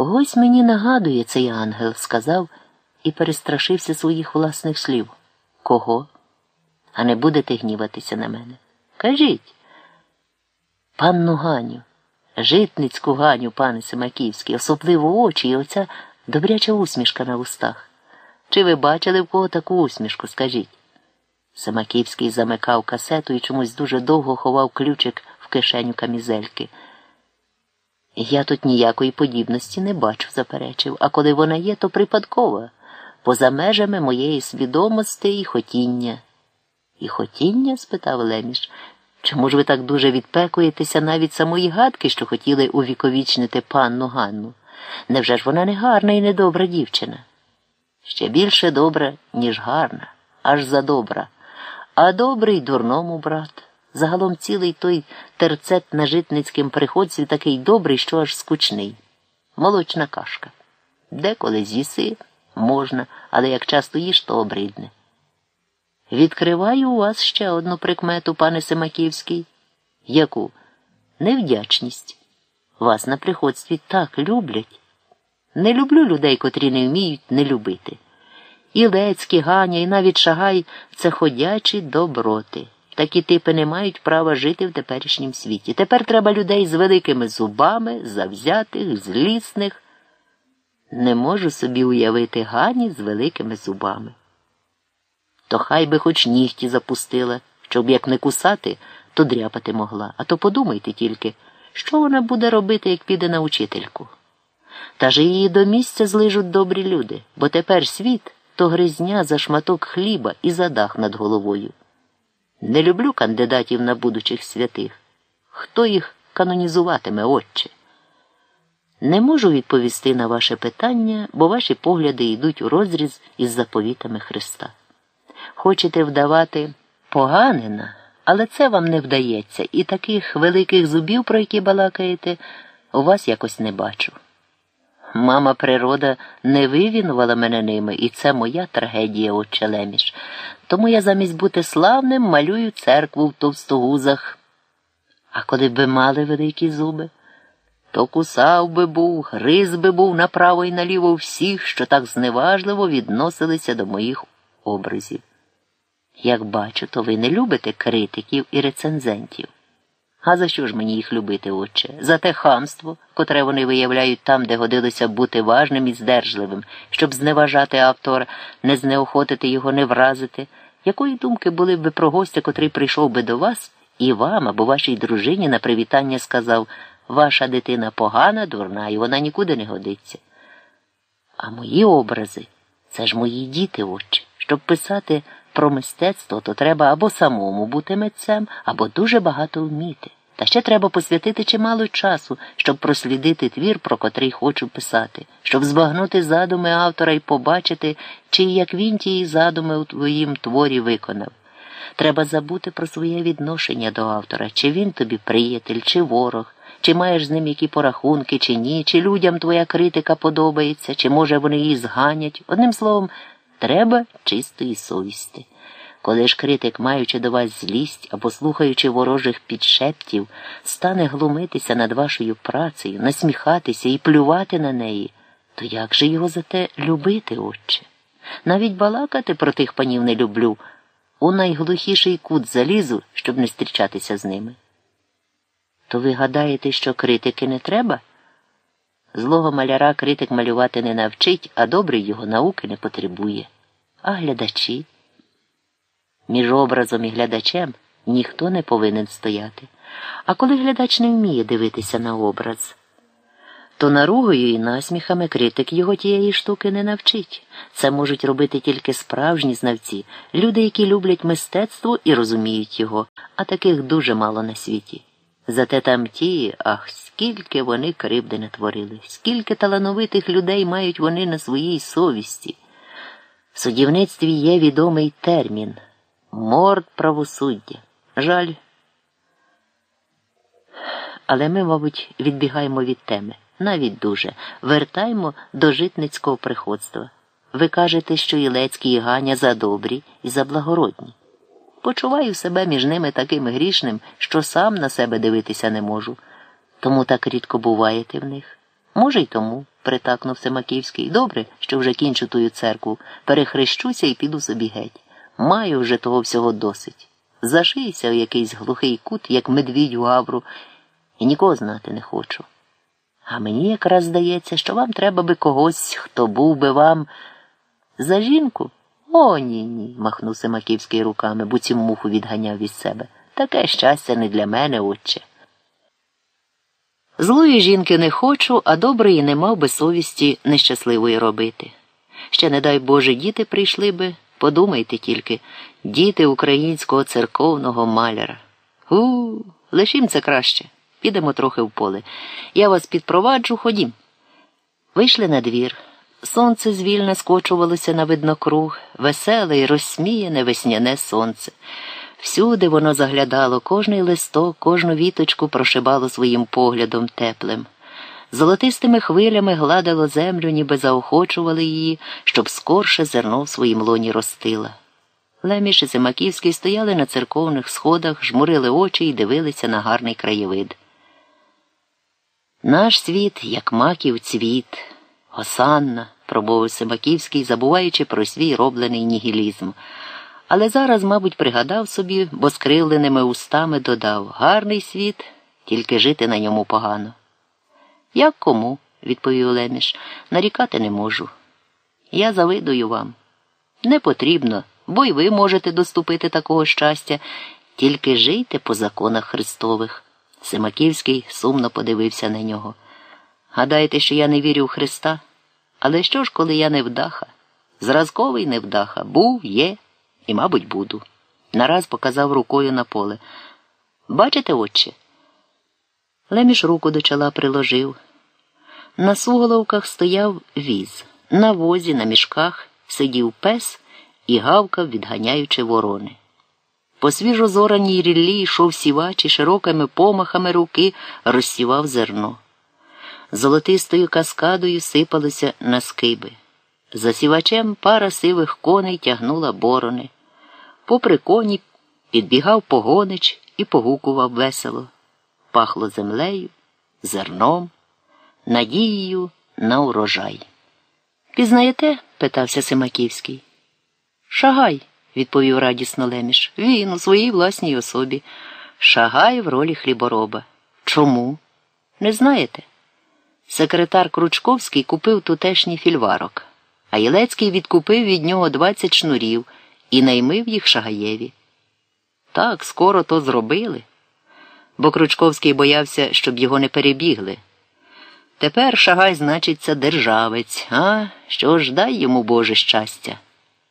Когось мені нагадує цей ангел, сказав і перестрашився своїх власних слів. Кого? А не будете гніватися на мене? Кажіть. Панну Ганю, житницьку Ганю, пане Семаківський, особливо очі і оця добряча усмішка на устах. Чи ви бачили в кого таку усмішку, скажіть? Семаківський замикав касету і чомусь дуже довго ховав ключик в кишеню камізельки. Я тут ніякої подібності не бачу, заперечив, а коли вона є, то припадкова, поза межами моєї свідомості і хотіння. І хотіння? спитав Леміш. Чому ж ви так дуже відпекуєтеся навіть самої гадки, що хотіли увіковічнити панну Ганну? Невже ж вона не гарна і недобра дівчина? Ще більше добра, ніж гарна, аж за добра, а добрий дурному брат. Загалом цілий той терцет на житницьким приходці такий добрий, що аж скучний. Молочна кашка. Деколи з'їси можна, але як часто їш, то обридне. Відкриваю у вас ще одну прикмету, пане Семаківський. Яку? Невдячність. Вас на приходстві так люблять. Не люблю людей, котрі не вміють не любити. І Лецькі, Ганя, і навіть Шагай це ходячі доброти. Такі типи не мають права жити в теперішнім світі. Тепер треба людей з великими зубами, завзятих, злісних. Не можу собі уявити Гані з великими зубами. То хай би хоч нігті запустила, щоб як не кусати, то дряпати могла. А то подумайте тільки, що вона буде робити, як піде на учительку. Та ж її до місця злижуть добрі люди, бо тепер світ то гризня за шматок хліба і за дах над головою. Не люблю кандидатів на будучих святих. Хто їх канонізуватиме, отче? Не можу відповісти на ваше питання, бо ваші погляди йдуть у розріз із заповітами Христа. Хочете вдавати поганина, але це вам не вдається, і таких великих зубів, про які балакаєте, у вас якось не бачу. Мама природа не вивінувала мене ними, і це моя трагедія, отче Леміш. Тому я замість бути славним малюю церкву в товстогузах. А коли б мали великі зуби, то кусав би був, гриз би був направо і наліво всіх, що так зневажливо відносилися до моїх образів. Як бачу, то ви не любите критиків і рецензентів. А за що ж мені їх любити, отче? За те хамство, котре вони виявляють там, де годилося бути важним і здержливим, щоб зневажати автора, не знеохотити його, не вразити. Якої думки були б ви про гостя, котрий прийшов би до вас, і вам або вашій дружині на привітання сказав Ваша дитина погана, дурна, і вона нікуди не годиться. А мої образи це ж мої діти, отче. Щоб писати про мистецтво, то треба або самому бути митцем, або дуже багато вміти. Та ще треба посвятити чимало часу, щоб прослідити твір, про котрий хочу писати, щоб збагнути задуми автора і побачити, чи як він тії задуми у твоїм творі виконав. Треба забути про своє відношення до автора, чи він тобі приятель, чи ворог, чи маєш з ним які порахунки, чи ні, чи людям твоя критика подобається, чи може вони її зганять. Одним словом, треба чистої совісті. Коли ж критик, маючи до вас злість або слухаючи ворожих підшептів, стане глумитися над вашою працею, насміхатися і плювати на неї, то як же його за те любити, отче? Навіть балакати про тих панів не люблю. У найглухіший кут залізу, щоб не зустрічатися з ними. То ви гадаєте, що критики не треба? Злого маляра критик малювати не навчить, а добрий його науки не потребує. А глядачі? Між образом і глядачем ніхто не повинен стояти. А коли глядач не вміє дивитися на образ, то наругою і насміхами критик його тієї штуки не навчить. Це можуть робити тільки справжні знавці, люди, які люблять мистецтво і розуміють його, а таких дуже мало на світі. Зате там ті, ах, скільки вони кривди натворили, скільки талановитих людей мають вони на своїй совісті. В судівництві є відомий термін морд правосуддя. Жаль. Але ми, мабуть, відбігаємо від теми. Навіть дуже. Вертаймо до житницького приходства. Ви кажете, що Ілецький і Ганя задобрі і заблагородні. Почуваю себе між ними таким грішним, що сам на себе дивитися не можу. Тому так рідко буваєте в них. Може, й тому, притакнув Семаківський. Добре, що вже кінчу тую церкву, перехрещуся і піду собі геть. Маю вже того всього досить. Зашийся в якийсь глухий кут, як медвідь у гавру, і нікого знати не хочу. А мені якраз здається, що вам треба би когось, хто був би вам за жінку. О, ні, ні, махнув Семаківський руками, буцім муху відганяв від себе. Таке щастя не для мене, отче. Злої жінки не хочу, а доброї не мав би совісті нещасливої робити. Ще, не дай Боже, діти прийшли би, подумайте тільки, діти українського церковного маляра. У, лишім це краще. Підемо трохи в поле. Я вас підпроваджу, ходім. Вийшли на двір. Сонце звільно скочувалося на виднокруг, веселе й розсміяне весняне сонце. Всюди воно заглядало, кожний листок, кожну віточку прошибало своїм поглядом теплим. Золотистими хвилями гладило землю, ніби заохочували її, щоб скорше зерно в своїм лоні ростила. Леміш і Семаківський стояли на церковних сходах, жмурили очі і дивилися на гарний краєвид. Наш світ, як маків цвіт, осанна, промовив Семаківський, забуваючи про свій роблений нігілізм. Але зараз, мабуть, пригадав собі, бо скривленими устами додав гарний світ, тільки жити на ньому погано. Як кому? відповів Леміш, нарікати не можу. Я завидую вам. Не потрібно, бо й ви можете доступити такого щастя, тільки жийте по законах Христових. Семаківський сумно подивився на нього. Гадаєте, що я не вірю в Христа? Але що ж, коли я невдаха? Зразковий невдаха, був, є і, мабуть, буду. Нараз показав рукою на поле. Бачите, отче? Леміш руку до чола приложив. На суголовках стояв віз. На возі, на мішках сидів пес і гавкав, відганяючи ворони. По свіжозораній ріллі йшов сівач і широкими помахами руки розсівав зерно. Золотистою каскадою сипалися на скиби. За сівачем пара сивих коней тягнула борони. Попри коні підбігав погонич і погукував весело. Пахло землею, зерном, надією на урожай. Пізнаєте? питався Семаківський. Шагай, відповів радісно Леміш. Він у своїй власній особі. Шагай в ролі хлібороба. Чому? Не знаєте? Секретар Кручковський купив тутешній фільварок, а Єлецький відкупив від нього 20 шнурів і наймив їх Шагаєві. Так, скоро то зробили, бо Кручковський боявся, щоб його не перебігли. Тепер Шагай значиться державець, а що ж дай йому Боже щастя.